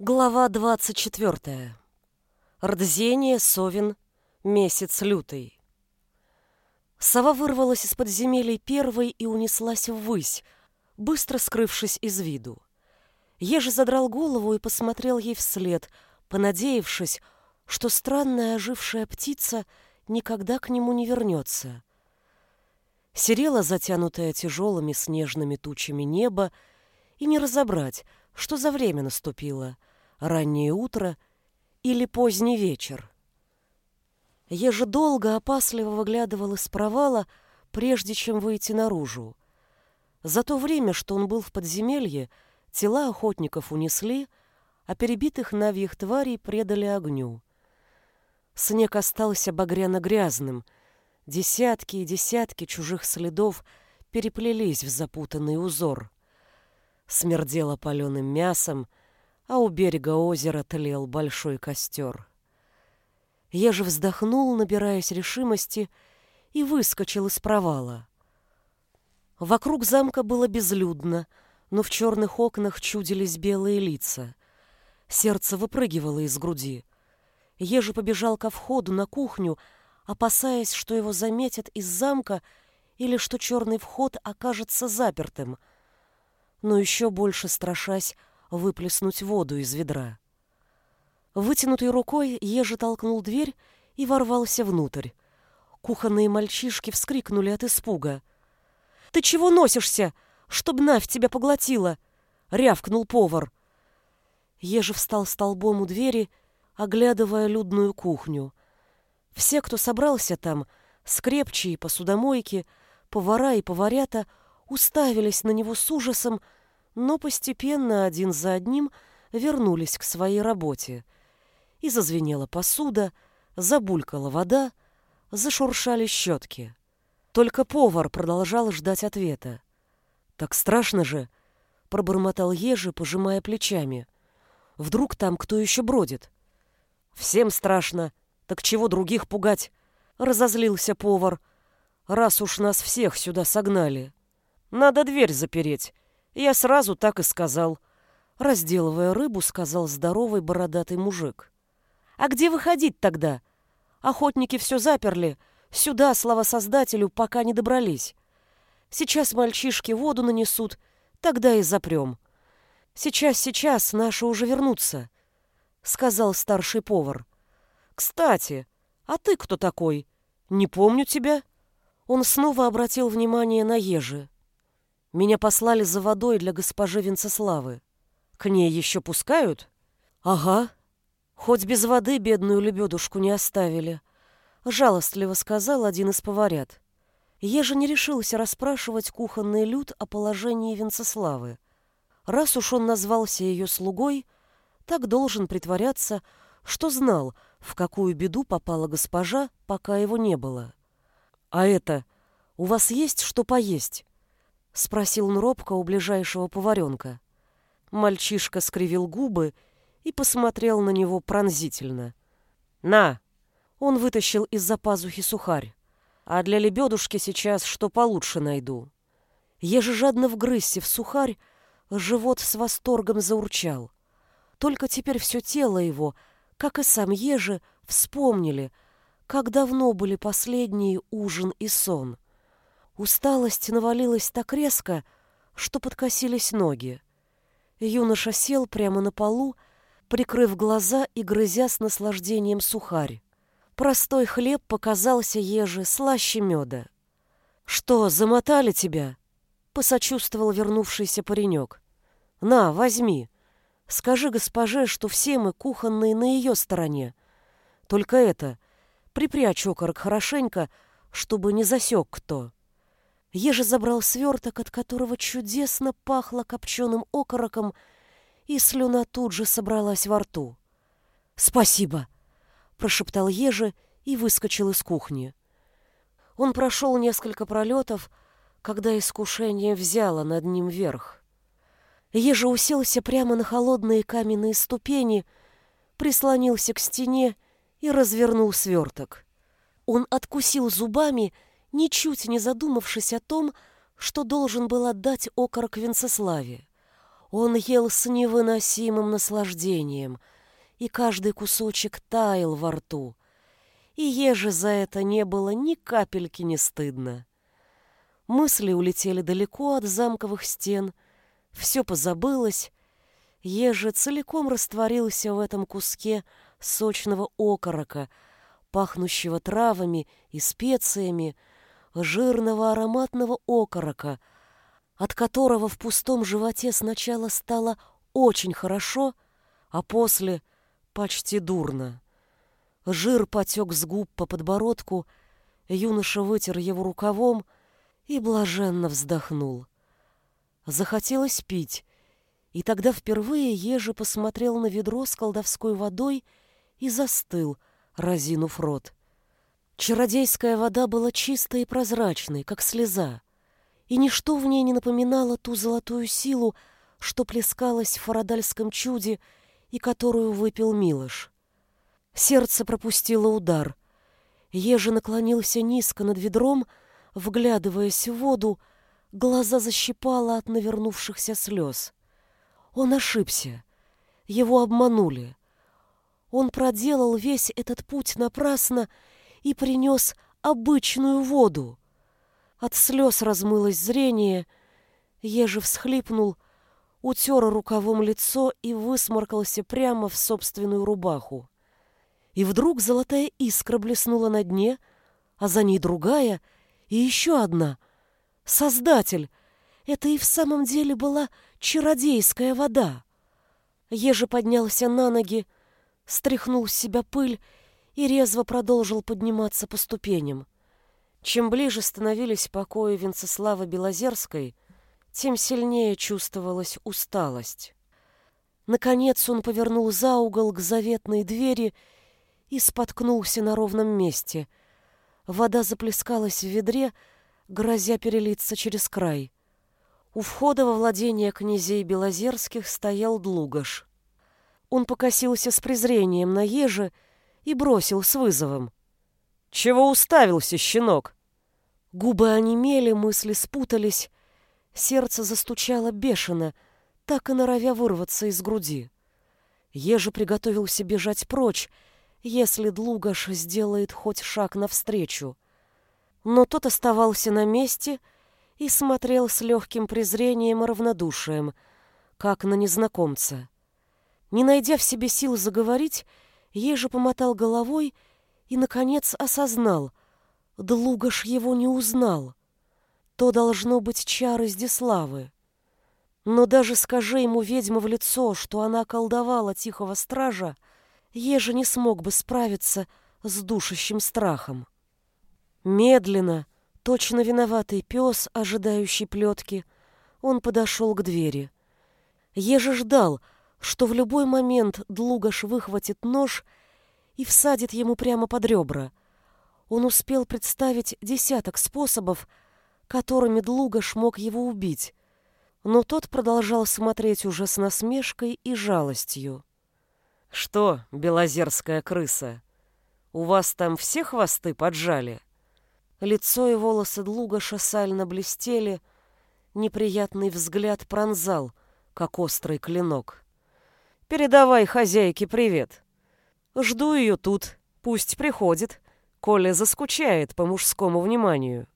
Глава 24. Рдзение, Совин, месяц лютый. Сова вырвалась из подземелий первой и унеслась ввысь, быстро скрывшись из виду. Ежи задрал голову и посмотрел ей вслед, понадеявшись, что странная ожившая птица никогда к нему не вернется. Серела затянутая тяжелыми снежными тучами небо, и не разобрать, что за время наступило — раннее утро или поздний вечер. Еже долго опасливо выглядывал из провала, прежде чем выйти наружу. За то время, что он был в подземелье, тела охотников унесли, а перебитых навьих тварей предали огню. Снег остался багряно-грязным, десятки и десятки чужих следов переплелись в запутанный узор. Смердело паленым мясом, а у берега озера тлел большой костер. Я же вздохнул, набираясь решимости, и выскочил из провала. Вокруг замка было безлюдно, но в черных окнах чудились белые лица. Сердце выпрыгивало из груди. Ежи побежал ко входу на кухню, опасаясь, что его заметят из замка или что черный вход окажется запертым, но еще больше страшась выплеснуть воду из ведра. Вытянутой рукой Ежи толкнул дверь и ворвался внутрь. Кухонные мальчишки вскрикнули от испуга. «Ты чего носишься? Чтоб Навь тебя поглотила!» — рявкнул повар. Ежи встал столбом у двери, оглядывая людную кухню. Все, кто собрался там, скрепчие, посудомойки, повара и поварята, уставились на него с ужасом, но постепенно один за одним вернулись к своей работе. И зазвенела посуда, забулькала вода, зашуршали щетки. Только повар продолжал ждать ответа. «Так страшно же!» — пробормотал Ежи, пожимая плечами. «Вдруг там кто еще бродит?» «Всем страшно. Так чего других пугать?» — разозлился повар. «Раз уж нас всех сюда согнали. Надо дверь запереть я сразу так и сказал. Разделывая рыбу, сказал здоровый бородатый мужик. «А где выходить тогда? Охотники все заперли. Сюда, слава создателю, пока не добрались. Сейчас мальчишки воду нанесут, тогда и запрем. Сейчас, сейчас, наши уже вернутся», — сказал старший повар. «Кстати, а ты кто такой? Не помню тебя». Он снова обратил внимание на ежи. Меня послали за водой для госпожи Венцеславы. К ней еще пускают? Ага. Хоть без воды бедную лебедушку не оставили. Жалостливо сказал один из поварят. Еже не решился расспрашивать кухонный люд о положении Венцеславы. Раз уж он назвался ее слугой, так должен притворяться, что знал, в какую беду попала госпожа, пока его не было. «А это, у вас есть что поесть?» — спросил он робко у ближайшего поваренка. Мальчишка скривил губы и посмотрел на него пронзительно. «На!» — он вытащил из-за пазухи сухарь. «А для лебедушки сейчас что получше найду». Ежежадно вгрызся в сухарь, живот с восторгом заурчал. Только теперь все тело его, как и сам ежи, вспомнили, как давно были последние ужин и сон — Усталость навалилась так резко, что подкосились ноги. Юноша сел прямо на полу, прикрыв глаза и грызя с наслаждением сухарь. Простой хлеб показался еже слаще меда. «Что, замотали тебя?» — посочувствовал вернувшийся паренек. «На, возьми. Скажи госпоже, что все мы кухонные на ее стороне. Только это, припрячь окорок хорошенько, чтобы не засек кто». Еже забрал сверток, от которого чудесно пахло копченым окороком, и слюна тут же собралась во рту. «Спасибо!» — прошептал Еже и выскочил из кухни. Он прошел несколько пролетов, когда искушение взяло над ним верх. Еже уселся прямо на холодные каменные ступени, прислонился к стене и развернул сверток. Он откусил зубами ничуть не задумавшись о том, что должен был отдать окорок Венцеславе. Он ел с невыносимым наслаждением, и каждый кусочек таял во рту. И еже за это не было ни капельки не стыдно. Мысли улетели далеко от замковых стен, все позабылось, еже целиком растворился в этом куске сочного окорока, пахнущего травами и специями, жирного ароматного окорока, от которого в пустом животе сначала стало очень хорошо, а после почти дурно. Жир потек с губ по подбородку, юноша вытер его рукавом и блаженно вздохнул. Захотелось пить, и тогда впервые Ежи посмотрел на ведро с колдовской водой и застыл, разинув рот. Чародейская вода была чистой и прозрачной, как слеза, и ничто в ней не напоминало ту золотую силу, что плескалась в фарадальском чуде и которую выпил Милош. Сердце пропустило удар. Ежи наклонился низко над ведром, вглядываясь в воду, глаза защипало от навернувшихся слез. Он ошибся. Его обманули. Он проделал весь этот путь напрасно и принес обычную воду. От слез размылось зрение, Ежи всхлипнул, утер рукавом лицо и высморкался прямо в собственную рубаху. И вдруг золотая искра блеснула на дне, а за ней другая и еще одна. Создатель! Это и в самом деле была чародейская вода. Ежи поднялся на ноги, стряхнул с себя пыль и резво продолжил подниматься по ступеням. Чем ближе становились покои Венцеславы Белозерской, тем сильнее чувствовалась усталость. Наконец он повернул за угол к заветной двери и споткнулся на ровном месте. Вода заплескалась в ведре, грозя перелиться через край. У входа во владение князей Белозерских стоял Длугаш. Он покосился с презрением на еже и бросил с вызовом. «Чего уставился, щенок?» Губы онемели, мысли спутались, сердце застучало бешено, так и норовя вырваться из груди. Еже приготовился бежать прочь, если Длугаш сделает хоть шаг навстречу. Но тот оставался на месте и смотрел с легким презрением и равнодушием, как на незнакомца. Не найдя в себе сил заговорить, Ежи помотал головой и, наконец, осознал. Длугаш его не узнал. То должно быть чары Здиславы. Но даже скажи ему ведьма в лицо, что она колдовала тихого стража, Ежи не смог бы справиться с душащим страхом. Медленно, точно виноватый пес, ожидающий плетки, он подошел к двери. Ежи ждал, что в любой момент Длугаш выхватит нож и всадит ему прямо под ребра. Он успел представить десяток способов, которыми Длугаш мог его убить, но тот продолжал смотреть уже с насмешкой и жалостью. «Что, белозерская крыса, у вас там все хвосты поджали?» Лицо и волосы Длугаша сально блестели, неприятный взгляд пронзал, как острый клинок. Передавай хозяйке привет. Жду ее тут, пусть приходит, коли заскучает по мужскому вниманию.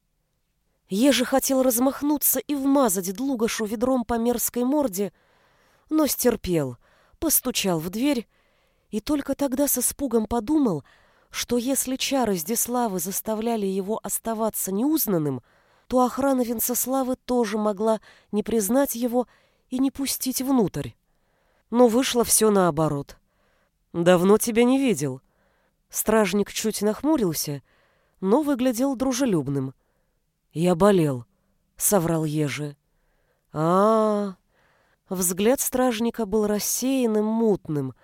Еже хотел размахнуться и вмазать Длугашу ведром по мерзкой морде, но стерпел, постучал в дверь и только тогда с испугом подумал, что если чары Здиславы заставляли его оставаться неузнанным, то охрана Венцеславы тоже могла не признать его и не пустить внутрь но вышло все наоборот. «Давно тебя не видел». Стражник чуть нахмурился, но выглядел дружелюбным. «Я болел», — соврал Ежи. а, -а, -а Взгляд стражника был рассеянным, мутным.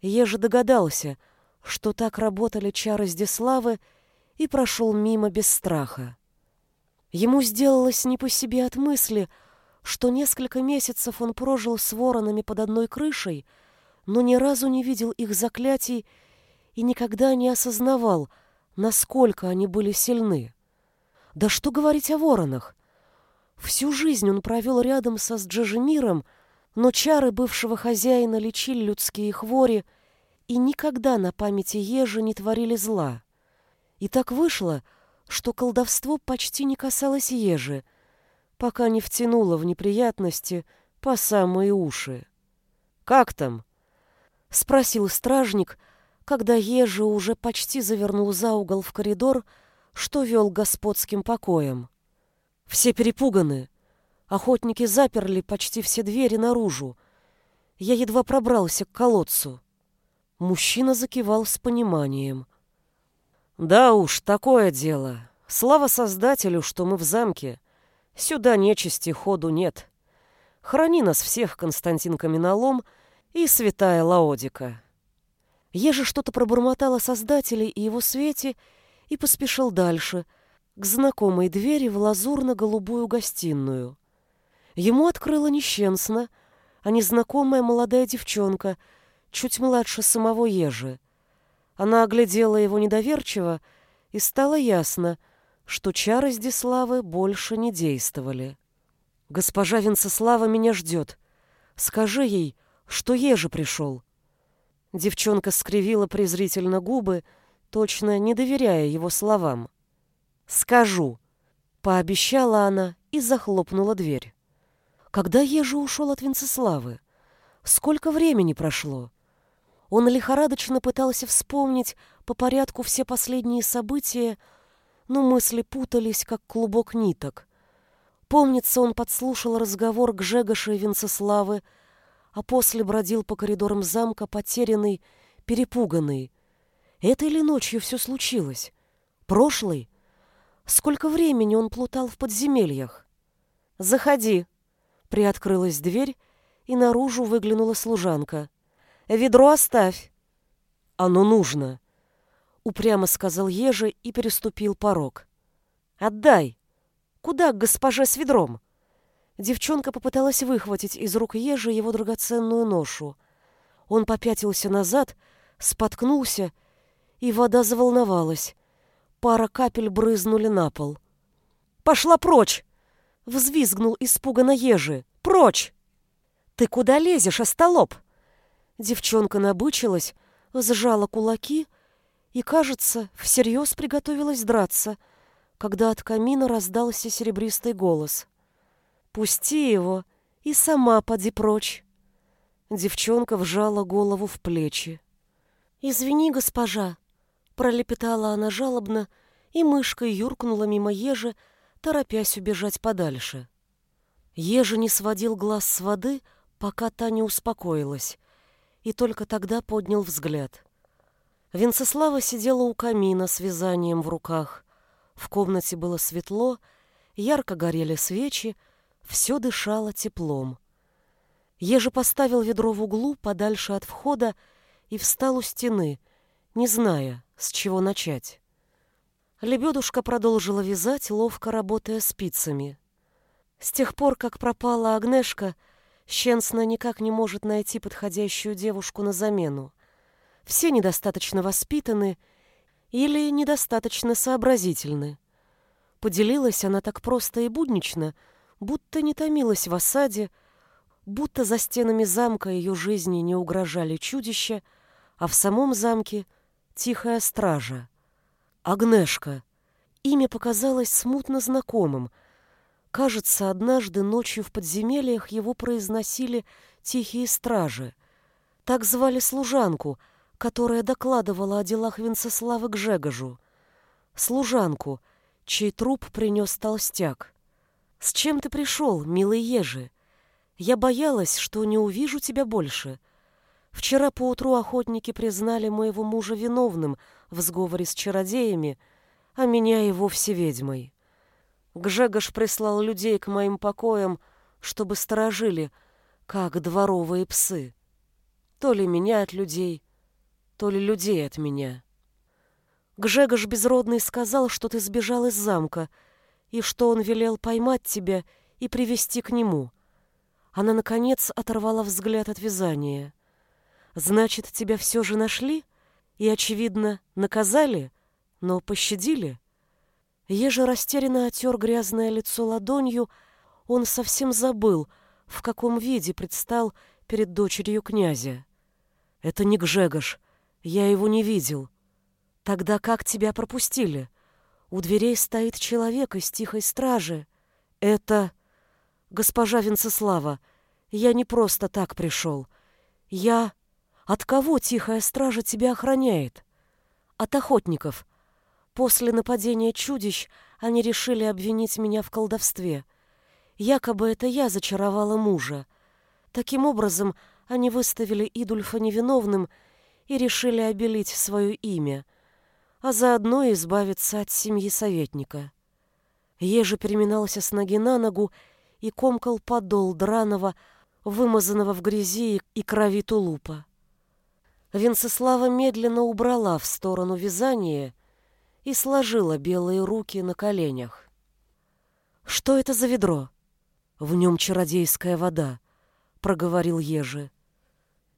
Ежи догадался, что так работали чары Здиславы, и прошел мимо без страха. Ему сделалось не по себе от мысли — что несколько месяцев он прожил с воронами под одной крышей, но ни разу не видел их заклятий и никогда не осознавал, насколько они были сильны. Да что говорить о воронах? Всю жизнь он провел рядом со Сджижемиром, Но чары бывшего хозяина лечили людские хвори, и никогда на памяти ежи не творили зла. И так вышло, что колдовство почти не касалось ежи, пока не втянуло в неприятности по самые уши. «Как там?» — спросил стражник, когда ежи уже почти завернул за угол в коридор, что вел господским покоем. Все перепуганы. Охотники заперли почти все двери наружу. Я едва пробрался к колодцу. Мужчина закивал с пониманием. «Да уж, такое дело. Слава Создателю, что мы в замке. Сюда нечисти ходу нет. Храни нас всех, Константин Каменолом и святая Лаодика». Еже что-то пробормотал о Создателе и его свете и поспешил дальше, к знакомой двери в лазурно-голубую гостиную. Ему открыла нещенсно, а незнакомая молодая девчонка, чуть младше самого Ежи. Она оглядела его недоверчиво, и стало ясно, что чары Здиславы больше не действовали. «Госпожа Венцеслава меня ждет. Скажи ей, что Ежи пришел». Девчонка скривила презрительно губы, точно не доверяя его словам. «Скажу», — пообещала она и захлопнула дверь. Когда Ежи ушел от Венцеславы? Сколько времени прошло? Он лихорадочно пытался вспомнить по порядку все последние события, но мысли путались, как клубок ниток. Помнится, он подслушал разговор Гжегоша и Венцеславы, а после бродил по коридорам замка, потерянный, перепуганный. Этой ли ночью все случилось? Прошлой? Сколько времени он плутал в подземельях? «Заходи!» Приоткрылась дверь, и наружу выглянула служанка. Ведро оставь. Оно нужно, упрямо сказал Ежи и переступил порог. Отдай. Куда к госпоже с ведром? Девчонка попыталась выхватить из рук Ежи его драгоценную ношу. Он попятился назад, споткнулся, и вода заволновалась. Пара капель брызнули на пол. «Пошла прочь!» — взвизгнул испуганно Ежи. «Прочь!» «Ты куда лезешь, остолоп?» Девчонка набычилась, сжала кулаки и, кажется, всерьез приготовилась драться, когда от камина раздался серебристый голос. «Пусти его и сама поди прочь!» Девчонка вжала голову в плечи. «Извини, госпожа!» — пролепетала она жалобно, и мышкой юркнула мимо ежи, торопясь убежать подальше. Ежи не сводил глаз с воды, пока та не успокоилась, и только тогда поднял взгляд. Венцеслава сидела у камина с вязанием в руках. В комнате было светло, ярко горели свечи, все дышало теплом. Еже поставил ведро в углу подальше от входа и встал у стены, не зная, с чего начать. Лебедушка продолжила вязать, ловко работая спицами. С тех пор, как пропала Агнешка, Щенсна никак не может найти подходящую девушку на замену. Все недостаточно воспитаны или недостаточно сообразительны. Поделилась она так просто и буднично, будто не томилась в осаде, будто за стенами замка ее жизни не угрожали чудища, а в самом замке тихая стража. Агнешка. Имя показалось смутно знакомым — Кажется, однажды ночью в подземельях его произносили тихие стражи. Так звали служанку, которая докладывала о делах Венцеслава к Жегожу. Служанку, чей труп принес толстяк. «С чем ты пришел, милый ежи? Я боялась, что не увижу тебя больше. Вчера поутру охотники признали моего мужа виновным в сговоре с чародеями, а меня и вовсе ведьмой». Гжегош прислал людей к моим покоям, чтобы сторожили, как дворовые псы. То ли меня от людей, то ли людей от меня. Гжегош Безродный сказал, что ты сбежал из замка, и что он велел поймать тебя и привести к нему. Она, наконец, оторвала взгляд от вязания. Значит, тебя все же нашли и, очевидно, наказали, но пощадили?» Еже растерянно отер грязное лицо ладонью, он совсем забыл, в каком виде предстал перед дочерью князя. «Это не Гжегош. Я его не видел. Тогда как тебя пропустили? У дверей стоит человек из тихой стражи. Это... Госпожа Венцеслава, я не просто так пришел. Я... От кого тихая стража тебя охраняет? От охотников. После нападения чудищ они решили обвинить меня в колдовстве. Якобы это я зачаровала мужа. Таким образом, они выставили Идульфа невиновным и решили обелить свое имя, а заодно избавиться от семьи советника. Еже переминался с ноги на ногу и комкал подол драного, вымазанного в грязи и крови тулупа. Венцеслава медленно убрала в сторону вязание и сложила белые руки на коленях. «Что это за ведро?» «В нем чародейская вода», — проговорил Ежи.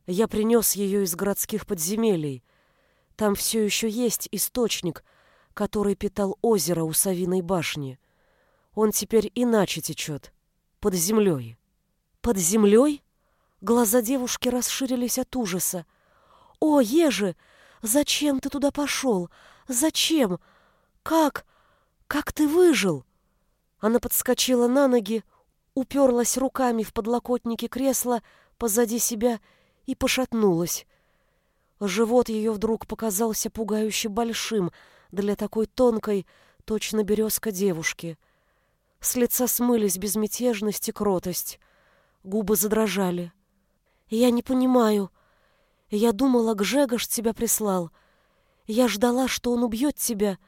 «Я принес ее из городских подземелий. Там все еще есть источник, который питал озеро у Савиной башни. Он теперь иначе течет, под землей». «Под землей?» Глаза девушки расширились от ужаса. «О, Ежи, зачем ты туда пошел? Зачем? Как? Как ты выжил?» Она подскочила на ноги, уперлась руками в подлокотники кресла позади себя и пошатнулась. Живот ее вдруг показался пугающе большим для такой тонкой, точно березка девушки. С лица смылись безмятежность и кротость. Губы задрожали. «Я не понимаю. Я думала, Гжегош тебя прислал. Я ждала, что он убьет тебя.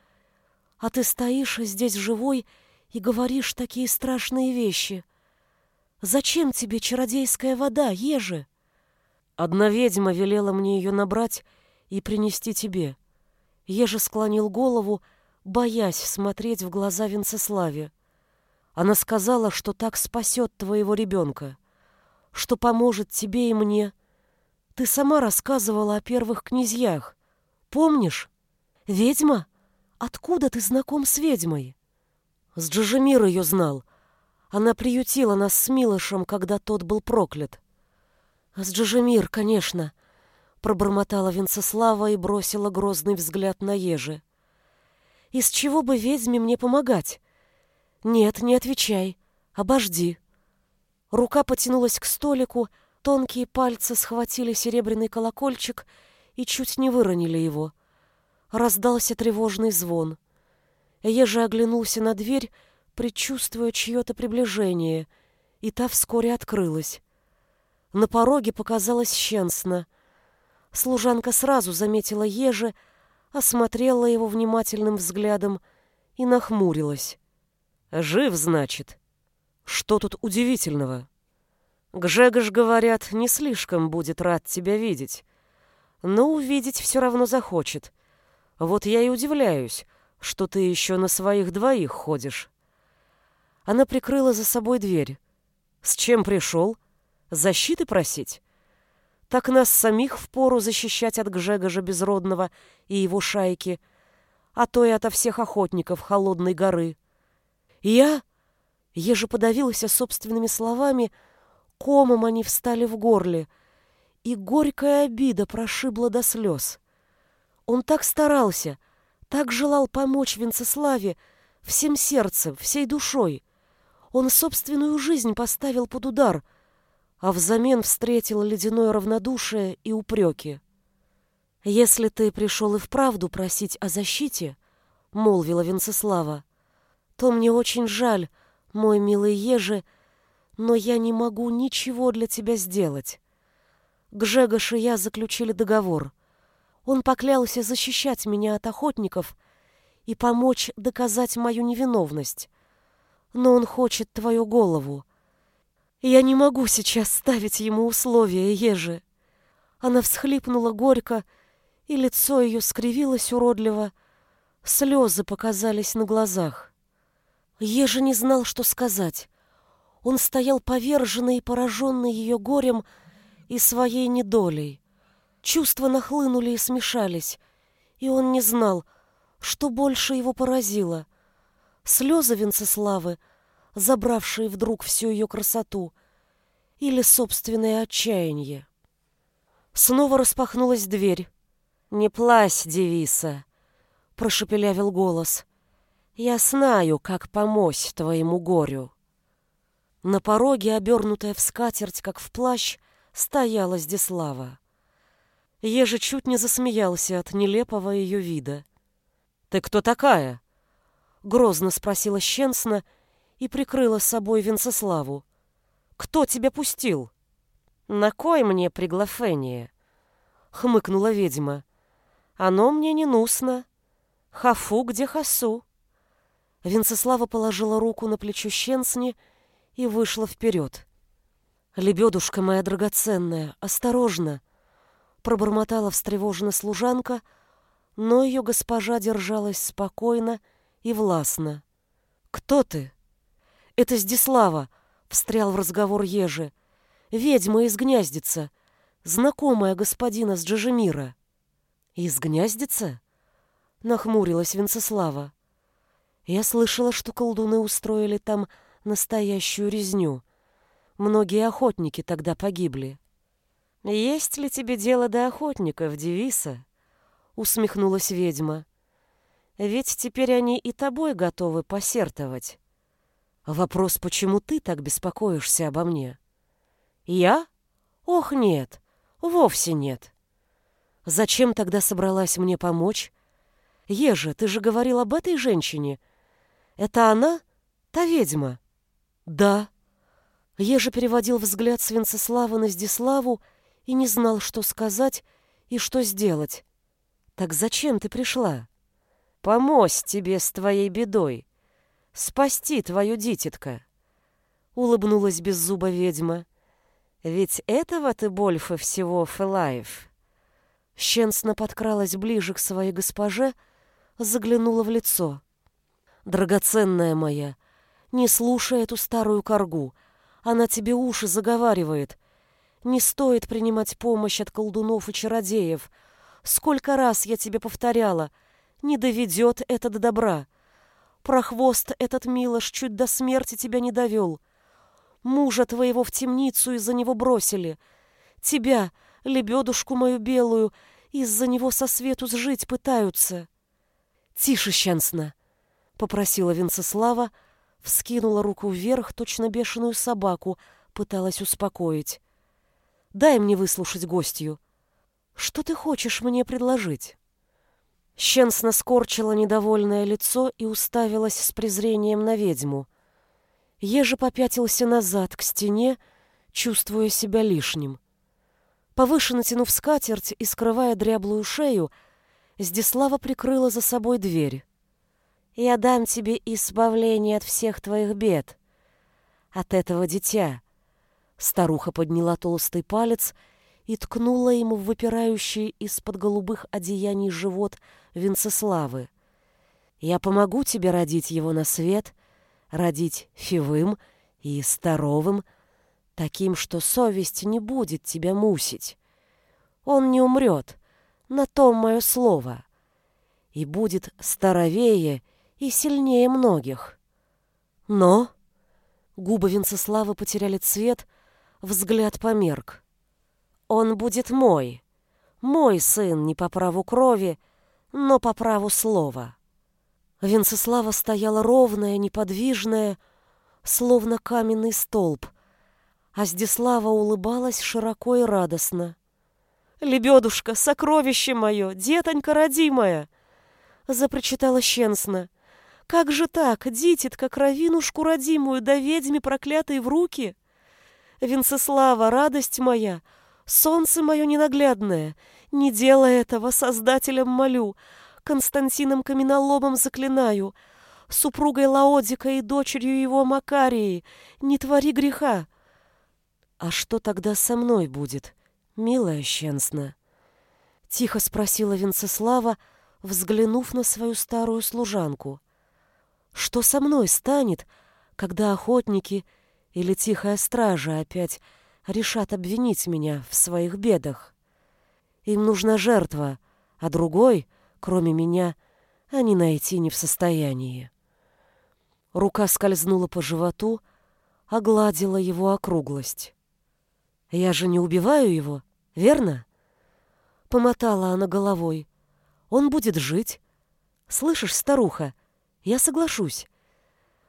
А ты стоишь здесь живой и говоришь такие страшные вещи. Зачем тебе чародейская вода, ежи? Одна ведьма велела мне ее набрать и принести тебе. Ежи склонил голову, боясь смотреть в глаза Венцеславе. Она сказала, что так спасет твоего ребенка, что поможет тебе и мне. Ты сама рассказывала о первых князьях. Помнишь? Ведьма? Откуда ты знаком с ведьмой? С Джажемир ее знал — она приютила нас с Милошем, когда тот был проклят. С Джажемир, конечно, пробормотала Венцеслава и бросила грозный взгляд на Ежи. Из чего бы ведьме мне помогать? Нет, не отвечай. Обожди. Рука потянулась к столику, тонкие пальцы схватили серебряный колокольчик и чуть не выронили его. Раздался тревожный звон. Ежи оглянулся на дверь предчувствуя чье-то приближение, и та вскоре открылась. На пороге показалась Щенсна. Служанка сразу заметила ежи, осмотрела его внимательным взглядом и нахмурилась. «Жив, значит? Что тут удивительного?» «Гжегош, говорят, не слишком будет рад тебя видеть, но увидеть все равно захочет. Вот я и удивляюсь, что ты еще на своих двоих ходишь». Она прикрыла за собой дверь. С чем пришел? Защиты просить? Так нас самих впору защищать от Гжегожа Безродного и его шайки, а то и ото всех охотников Холодной горы. Я... Еже подавился собственными словами, комом они встали в горле, и горькая обида прошибла до слез. Он так старался, так желал помочь Венцеславе всем сердцем, всей душой. Он собственную жизнь поставил под удар, а взамен встретил ледяное равнодушие и упреки. «Если ты пришел и вправду просить о защите, — молвила Венцеслава, — то мне очень жаль, мой милый Ежи, но я не могу ничего для тебя сделать. Гжегош и я заключили договор. Он поклялся защищать меня от охотников и помочь доказать мою невиновность но он хочет твою голову. Я не могу сейчас ставить ему условия, Ежи. Она всхлипнула горько, и лицо ее скривилось уродливо. Слезы показались на глазах. Ежи не знал, что сказать. Он стоял поверженный и пораженный ее горем и своей недолей. Чувства нахлынули и смешались, и он не знал, что больше его поразило — Слезы Венцеславы, забравшие вдруг всю ее красоту, или собственное отчаяние. Снова распахнулась дверь. «Не плась, девиса!» — прошепелявил голос. «Я знаю, как помочь твоему горю». На пороге, обернутая в скатерть, как в плащ, стояла Здислава. Еже чуть не засмеялся от нелепого ее вида. «Ты кто такая?» — грозно спросила Щенсна и прикрыла с собой Венцеславу. «Кто тебя пустил?» «На кой мне приглашение?» — хмыкнула ведьма. «Оно мне не нусно. Хафу где хасу». Венцеслава положила руку на плечо Щенсни и вышла вперед. «Лебедушка моя драгоценная, осторожно!» Пробормотала встревоженно служанка, но ее госпожа держалась спокойно и властно. «Кто ты?» «Это Здислава», — встрял в разговор Ежи. «Ведьма из Гнездица, знакомая господина с Джажемира». «Из Гнездица?» — нахмурилась Венцеслава. «Я слышала, что колдуны устроили там настоящую резню. Многие охотники тогда погибли». «Есть ли тебе дело до охотников, девиса?» — усмехнулась ведьма. «Ведь теперь они и тобой готовы посертовать». Вопрос, почему ты так беспокоишься обо мне? Я? Ох, нет, вовсе нет. Зачем тогда собралась мне помочь? Ежа, ты же говорил об этой женщине. Это она? Та ведьма? Да. Ежа переводил взгляд с Венцеслава на Здиславу и не знал, что сказать и что сделать. Так зачем ты пришла? Помочь тебе с твоей бедой спасти твою дитятка. Улыбнулась беззуба ведьма. Ведь этого ты больше всего, Фелаев. Щенсна подкралась ближе к своей госпоже, заглянула в лицо. Драгоценная моя, не слушай эту старую коргу. Она тебе уши заговаривает. Не стоит принимать помощь от колдунов и чародеев. Сколько раз я тебе повторяла, не доведет это до добра. Прохвост этот Милош чуть до смерти тебя не довел. Мужа твоего в темницу из-за него бросили. Тебя, лебедушку мою белую, из-за него со свету сжить пытаются. Тише, щенсно, попросила Венцеслава, вскинула руку вверх, точно бешеную собаку, пыталась успокоить. Дай мне выслушать гостью. Что ты хочешь мне предложить? Щенсна скорчила недовольное лицо и уставилась с презрением на ведьму. Еже попятился назад к стене, чувствуя себя лишним. Повыше натянув скатерть и скрывая дряблую шею, Здислава прикрыла за собой дверь. «Я дам тебе избавление от всех твоих бед. От этого дитя». Старуха подняла толстый палец и ткнула ему в выпирающий из-под голубых одеяний живот Венцеславы. «Я помогу тебе родить его на свет, родить фивым и здоровым, таким, что совесть не будет тебя мусить. Он не умрет, на том мое слово, и будет старовее и сильнее многих. Но...» Губы Венцеславы потеряли цвет, взгляд померк. Он будет мой. Мой сын не по праву крови, но по праву слова. Венцеслава стояла ровная, неподвижная, словно каменный столб, а Здислава улыбалась широко и радостно. «Лебедушка, сокровище мое, детонька родимая!» Запрочитала щенсно. «Как же так, дитятка, кровинушку родимую, да ведьме проклятой в руки?» «Венцеслава, радость моя!» Солнце мое ненаглядное, не делай этого, Создателем молю, Константином Каменоломом заклинаю, супругой Лаодика и дочерью его Макарии, не твори греха. А что тогда со мной будет, милая Щенсна? Тихо спросила Венцеслава, взглянув на свою старую служанку. Что со мной станет, когда охотники или тихая стража опять решат обвинить меня в своих бедах. Им нужна жертва, а другой, кроме меня, они найти не в состоянии. Рука скользнула по животу, огладила его округлость. Я же не убиваю его, верно? Помотала она головой. Он будет жить. Слышишь, старуха, я соглашусь.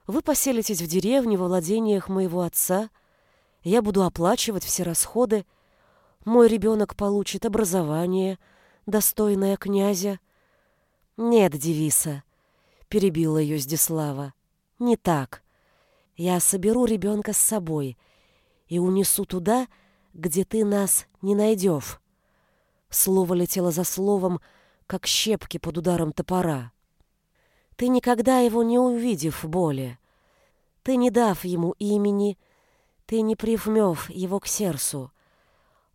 Вы поселитесь в деревне в владениях моего отца. Я буду оплачивать все расходы. Мой ребенок получит образование, достойное князя. Нет, девиса, перебила ее Здислава. Не так. Я соберу ребенка с собой и унесу туда, где ты нас не найдешь. Слово летело за словом, как щепки под ударом топора. Ты никогда его не увидев боли. Ты не дав ему имени, ты не привмев его к сердцу.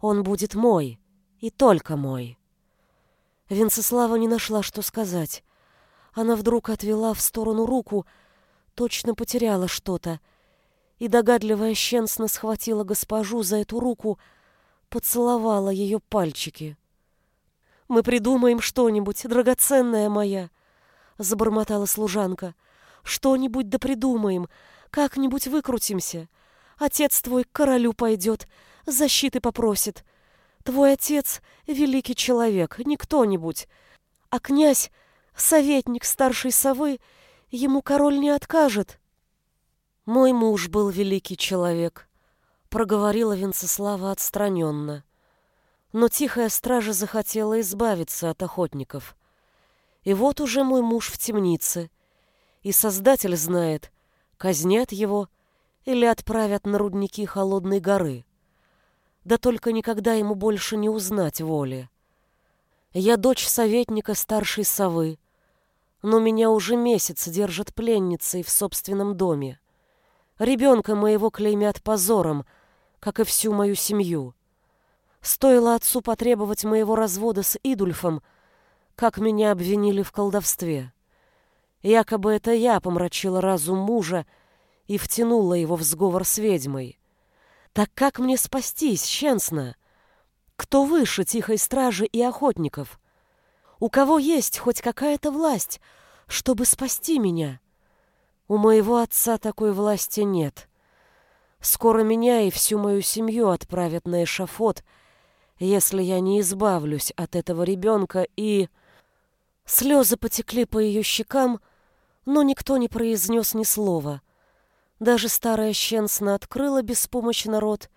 Он будет мой, и только мой. Венцеслава не нашла, что сказать. Она вдруг отвела в сторону руку, точно потеряла что-то, и догадливая щенсно схватила госпожу за эту руку, поцеловала ее пальчики. Мы придумаем что-нибудь, драгоценная моя, забормотала служанка. Что-нибудь да придумаем, как-нибудь выкрутимся. Отец твой к королю пойдет, защиты попросит. Твой отец — великий человек, не кто-нибудь. А князь — советник старшей совы, ему король не откажет. Мой муж был великий человек, проговорила Венцеслава отстраненно. Но тихая стража захотела избавиться от охотников. И вот уже мой муж в темнице. И Создатель знает, казнят его или отправят на рудники Холодной горы. Да только никогда ему больше не узнать воли. Я дочь советника старшей совы, но меня уже месяц держат пленницей в собственном доме. Ребенка моего клеймят позором, как и всю мою семью. Стоило отцу потребовать моего развода с Идульфом, как меня обвинили в колдовстве. Якобы это я помрачила разум мужа и втянула его в сговор с ведьмой. Так как мне спастись, щенсно? Кто выше тихой стражи и охотников? У кого есть хоть какая-то власть, чтобы спасти меня? У моего отца такой власти нет. Скоро меня и всю мою семью отправят на эшафот, если я не избавлюсь от этого ребенка и... Слезы потекли по ее щекам, но никто не произнес ни слова. Даже старая щенсна открыла беспомощно рот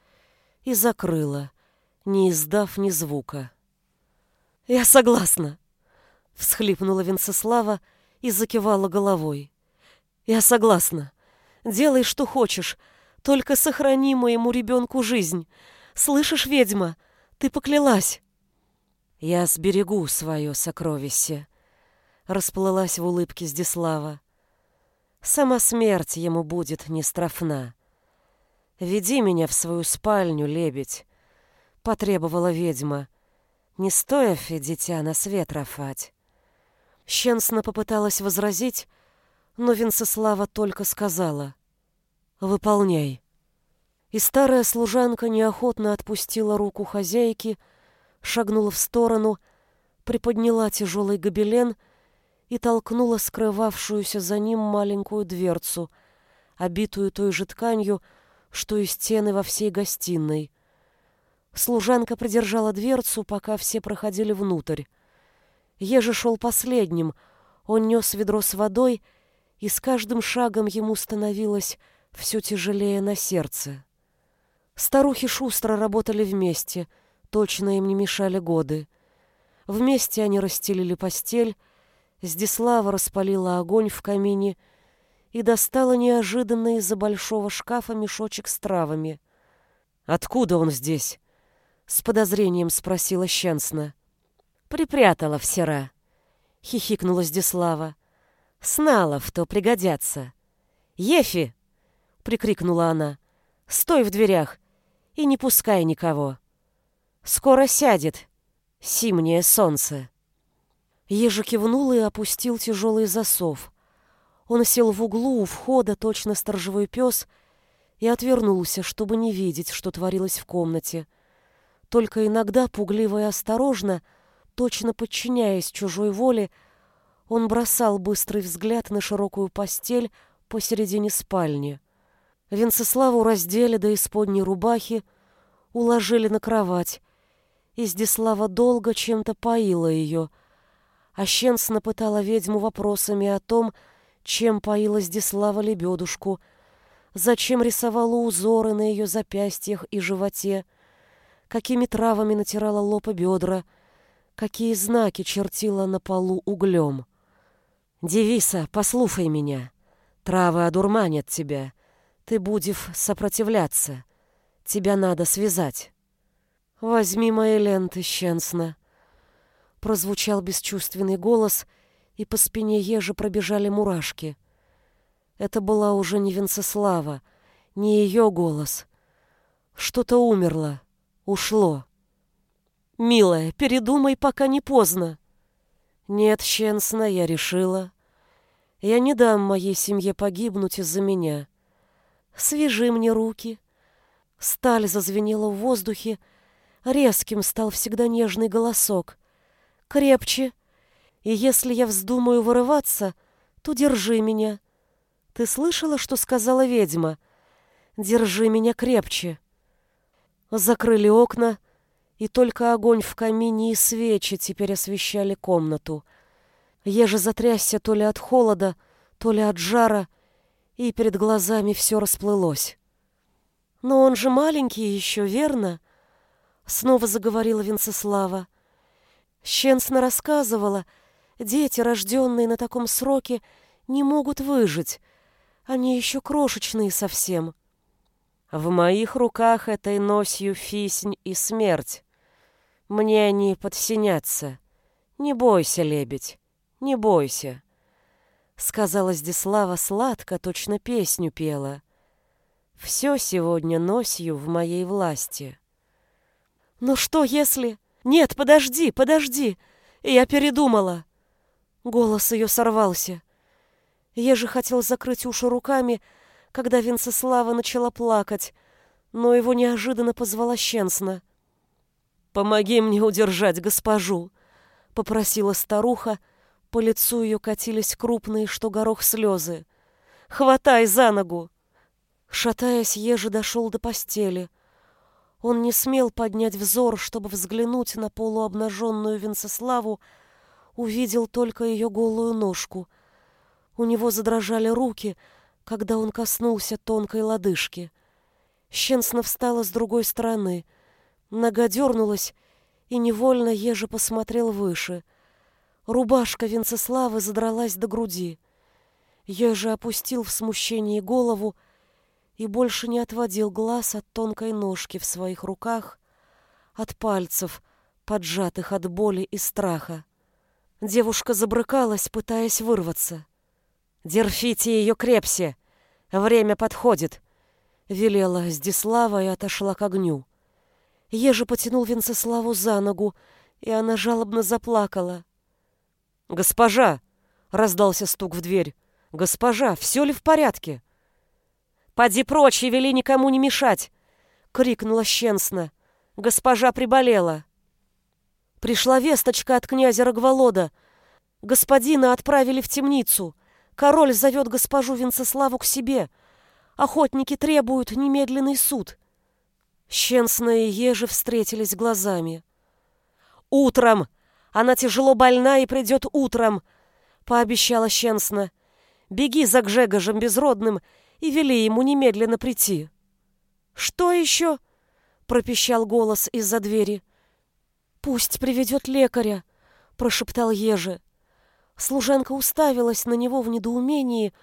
и закрыла, не издав ни звука. «Я согласна!» — всхлипнула Венцеслава и закивала головой. «Я согласна. Делай, что хочешь, только сохрани моему ребенку жизнь. Слышишь, ведьма, ты поклялась!» «Я сберегу свое сокровище», — расплылась в улыбке Здислава. «Сама смерть ему будет нестрофна. Веди меня в свою спальню, лебедь», — потребовала ведьма, не стоя дитя на свет рафать. Щенсна попыталась возразить, но Венцеслава только сказала «Выполняй». И старая служанка неохотно отпустила руку хозяйки, шагнула в сторону, приподняла тяжелый гобелен и толкнула скрывавшуюся за ним маленькую дверцу, обитую той же тканью, что и стены во всей гостиной. Служанка придержала дверцу, пока все проходили внутрь. Ежи шел последним, он нес ведро с водой, и с каждым шагом ему становилось все тяжелее на сердце. Старухи шустро работали вместе, точно им не мешали годы. Вместе они расстелили постель, Здислава распалила огонь в камине и достала неожиданно из-за большого шкафа мешочек с травами. «Откуда он здесь?» — с подозрением спросила Щенсна. «Припрятала вчера», — хихикнула Здислава. «Знала, в то пригодятся». «Ефи!» — прикрикнула она. «Стой в дверях и не пускай никого. Скоро сядет симнее солнце. Ежа кивнул и опустил тяжелый засов. Он сел в углу у входа, точно сторожевой пес, и отвернулся, чтобы не видеть, что творилось в комнате. Только иногда, пугливо и осторожно, точно подчиняясь чужой воле, он бросал быстрый взгляд на широкую постель посередине спальни. Венцеславу раздели до исподней рубахи, уложили на кровать. Издислава долго чем-то поила ее, а Щенсна пытала ведьму вопросами о том, чем поила Здислава лебедушку, зачем рисовала узоры на ее запястьях и животе, какими травами натирала лоб и бедра, какие знаки чертила на полу углем. «Девиса, послушай меня. Травы одурманят тебя. Ты будешь сопротивляться. Тебя надо связать. Возьми мои ленты, Щенсна. Прозвучал бесчувственный голос, и по спине ежи пробежали мурашки. Это была уже не Венцеслава, не ее голос. Что-то умерло, ушло. «Милая, передумай, пока не поздно». «Нет, Щенсна, я решила. Я не дам моей семье погибнуть из-за меня. Свяжи мне руки, Сталь зазвенела в воздухе, резким стал всегда нежный голосок. «Крепче! И если я вздумаю вырываться, то держи меня. Ты слышала, что сказала ведьма? Держи меня крепче!» Закрыли окна, и только огонь в камине и свечи теперь освещали комнату. Еже затрясся то ли от холода, то ли от жара, и перед глазами все расплылось. Но он же маленький еще, верно? Снова заговорила Венцеслава. Щенсна рассказывала, дети, рожденные на таком сроке, не могут выжить. Они еще крошечные совсем. В моих руках этой носью фисень и смерть. Мне они подсинятся. Не бойся, лебедь, не бойся. Сказала Здислава сладко, точно песню пела. Все сегодня носью в моей власти. Но что если... Нет, подожди, подожди. Я передумала. Голос ее сорвался. Я же хотел закрыть уши руками, когда Венцеслава начала плакать, но его неожиданно позвала Щенсна. «Помоги мне удержать госпожу», — попросила старуха. По лицу ее катились крупные, что горох слезы. «Хватай за ногу!» Шатаясь, Ежи дошел до постели. Он не смел поднять взор, чтобы взглянуть на полуобнаженную Венцеславу, увидел только ее голую ножку. У него задрожали руки, когда он коснулся тонкой лодыжки. Щенсна встала с другой стороны. Нога дернулась, и невольно Ежи посмотрел выше. Рубашка Венцеславы задралась до груди. Ежи опустил в смущении голову, и больше не отводил глаз от тонкой ножки в своих руках, от пальцев, поджатых от боли и страха. Девушка забрыкалась, пытаясь вырваться. «Держите ее крепсе! Время подходит!» — велела Здислава и отошла к огню. Ежи потянул Венцеславу за ногу, и она жалобно заплакала. «Госпожа!» — раздался стук в дверь. «Госпожа, все ли в порядке?» «Поди прочь и вели никому не мешать!» — крикнула Щенсна. «Госпожа приболела!» Пришла весточка от князя Рогволода. Господина отправили в темницу. Король зовет госпожу Венцеславу к себе. Охотники требуют немедленный суд. Щенсна и Ежи встретились глазами. «Утром! Она тяжело больна и придет утром!» — пообещала Щенсна. «Беги за Гжегожем Безродным и вели ему немедленно прийти. «Что еще?» — пропищал голос из-за двери. «Пусть приведет лекаря», — прошептал Ежи. Служанка уставилась на него в недоумении,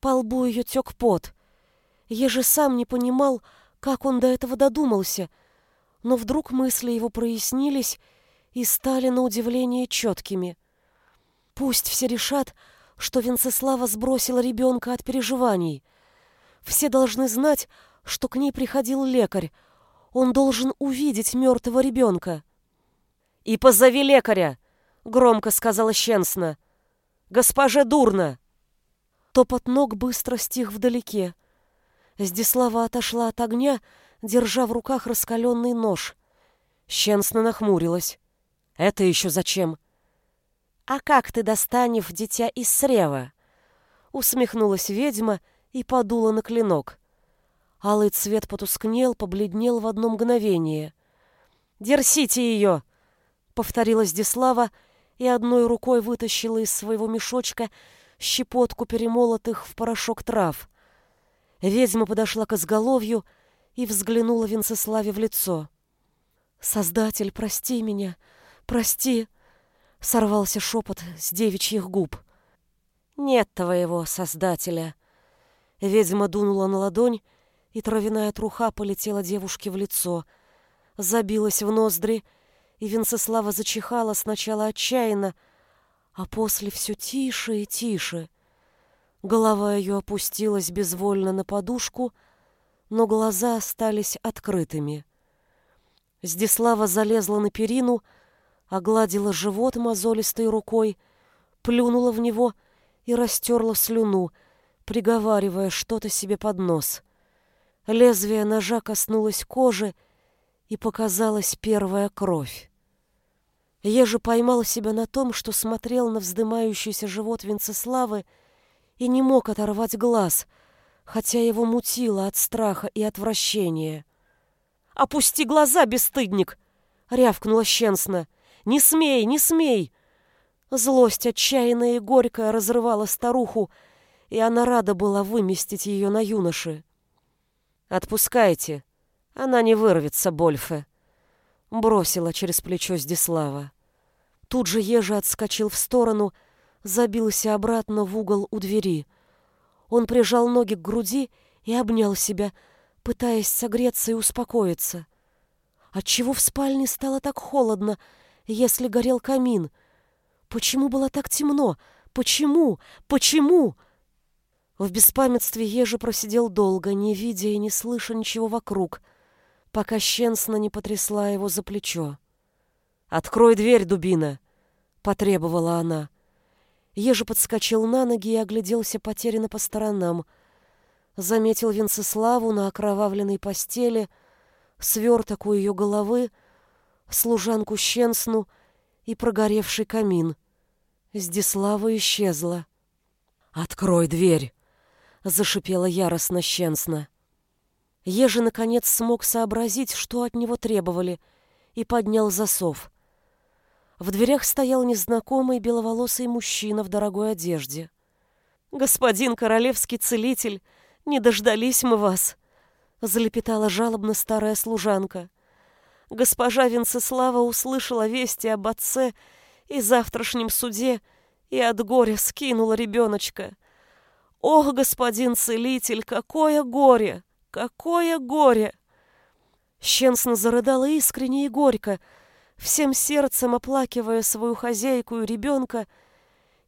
по лбу ее тек пот. Ежи сам не понимал, как он до этого додумался, но вдруг мысли его прояснились и стали на удивление четкими. Пусть все решат, что Венцеслава сбросила ребенка от переживаний — все должны знать, что к ней приходил лекарь. Он должен увидеть мертвого ребенка. «И позови лекаря!» — громко сказала Щенсна. «Госпоже дурно!» Топот ног быстро стих вдалеке. Здислава отошла от огня, держа в руках раскаленный нож. Щенсна нахмурилась. «Это еще зачем?» «А как ты достанешь дитя из срева?» Усмехнулась ведьма и подула на клинок. Алый цвет потускнел, побледнел в одно мгновение. «Дерсите ее!» — повторила Здислава и одной рукой вытащила из своего мешочка щепотку перемолотых в порошок трав. Ведьма подошла к изголовью и взглянула Венцеславе в лицо. «Создатель, прости меня, прости!» — сорвался шепот с девичьих губ. «Нет твоего Создателя!» Ведьма дунула на ладонь, и травяная труха полетела девушке в лицо, забилась в ноздри, и Венцеслава зачихала сначала отчаянно, а после все тише и тише. Голова ее опустилась безвольно на подушку, но глаза остались открытыми. Здислава залезла на перину, огладила живот мозолистой рукой, плюнула в него и растерла слюну, приговаривая что-то себе под нос. Лезвие ножа коснулось кожи, и показалась первая кровь. Еже поймал себя на том, что смотрел на вздымающийся живот Венцеславы и не мог оторвать глаз, хотя его мутило от страха и отвращения. «Опусти глаза, бесстыдник!» — рявкнула щенсно. «Не смей, не смей!» Злость отчаянная и горькая разрывала старуху, и она рада была выместить ее на юноше. «Отпускайте. Она не вырвется, Больфе», — бросила через плечо Здислава. Тут же Ежи отскочил в сторону, забился обратно в угол у двери. Он прижал ноги к груди и обнял себя, пытаясь согреться и успокоиться. Отчего в спальне стало так холодно, если горел камин? Почему было так темно? Почему? Почему? В беспамятстве Ежи просидел долго, не видя и не слыша ничего вокруг, пока Щенсна не потрясла его за плечо. «Открой дверь, дубина!» — потребовала она. Ежи подскочил на ноги и огляделся потерянно по сторонам. Заметил Венцеславу на окровавленной постели, сверток у ее головы, служанку Щенсну и прогоревший камин. Здислава исчезла. «Открой дверь!» Зашипела яростно Щенсна. Ежи, наконец, смог сообразить, что от него требовали, и поднял засов. В дверях стоял незнакомый беловолосый мужчина в дорогой одежде. «Господин королевский целитель, не дождались мы вас!» — залепетала жалобно старая служанка. Госпожа Венцеслава услышала вести об отце и завтрашнем суде и от горя скинула ребеночка. Ох, господин целитель, какое горе! Какое горе! Щенсна зарыдала искренне и горько, всем сердцем оплакивая свою хозяйку и ребенка,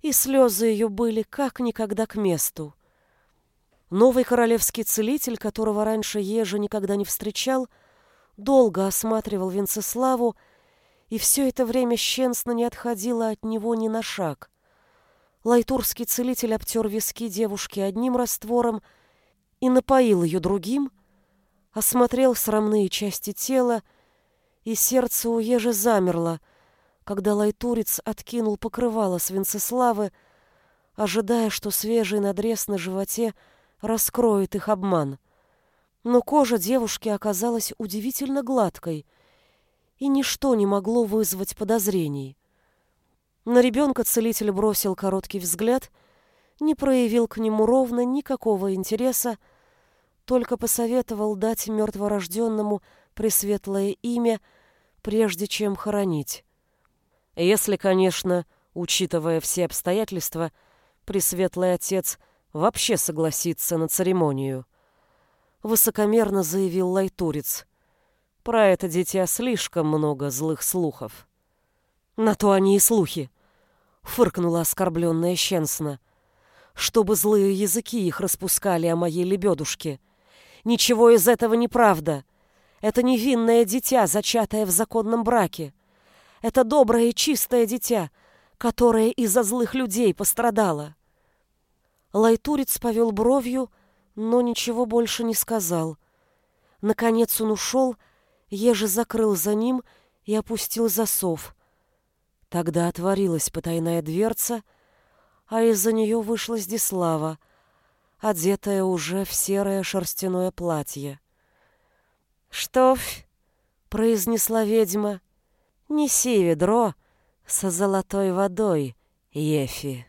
и слезы ее были как никогда к месту. Новый королевский целитель, которого раньше Ежа никогда не встречал, долго осматривал Венцеславу, и все это время Щенсна не отходила от него ни на шаг. Лайтурский целитель обтер виски девушки одним раствором и напоил ее другим, осмотрел срамные части тела, и сердце у ежи замерло, когда лайтурец откинул покрывало с Венцеславы, ожидая, что свежий надрез на животе раскроет их обман. Но кожа девушки оказалась удивительно гладкой, и ничто не могло вызвать подозрений. На ребенка целитель бросил короткий взгляд, не проявил к нему ровно никакого интереса, только посоветовал дать мертворожденному пресветлое имя, прежде чем хоронить. Если, конечно, учитывая все обстоятельства, пресветлый отец вообще согласится на церемонию. Высокомерно заявил Лайтурец. Про это дитя слишком много злых слухов. На то они и слухи, фыркнула оскорбленная Щенсна. Чтобы злые языки их распускали о моей лебедушке. Ничего из этого не правда. Это невинное дитя, зачатое в законном браке. Это доброе и чистое дитя, которое из-за злых людей пострадало. Лайтурец повел бровью, но ничего больше не сказал. Наконец он ушел, еже закрыл за ним и опустил засов — Тогда отворилась потайная дверца, а из-за нее вышла Здислава, одетая уже в серое шерстяное платье. «Штофь!» — произнесла ведьма. «Неси ведро со золотой водой, Ефи».